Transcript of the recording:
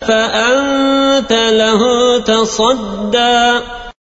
فأنت له تصدى.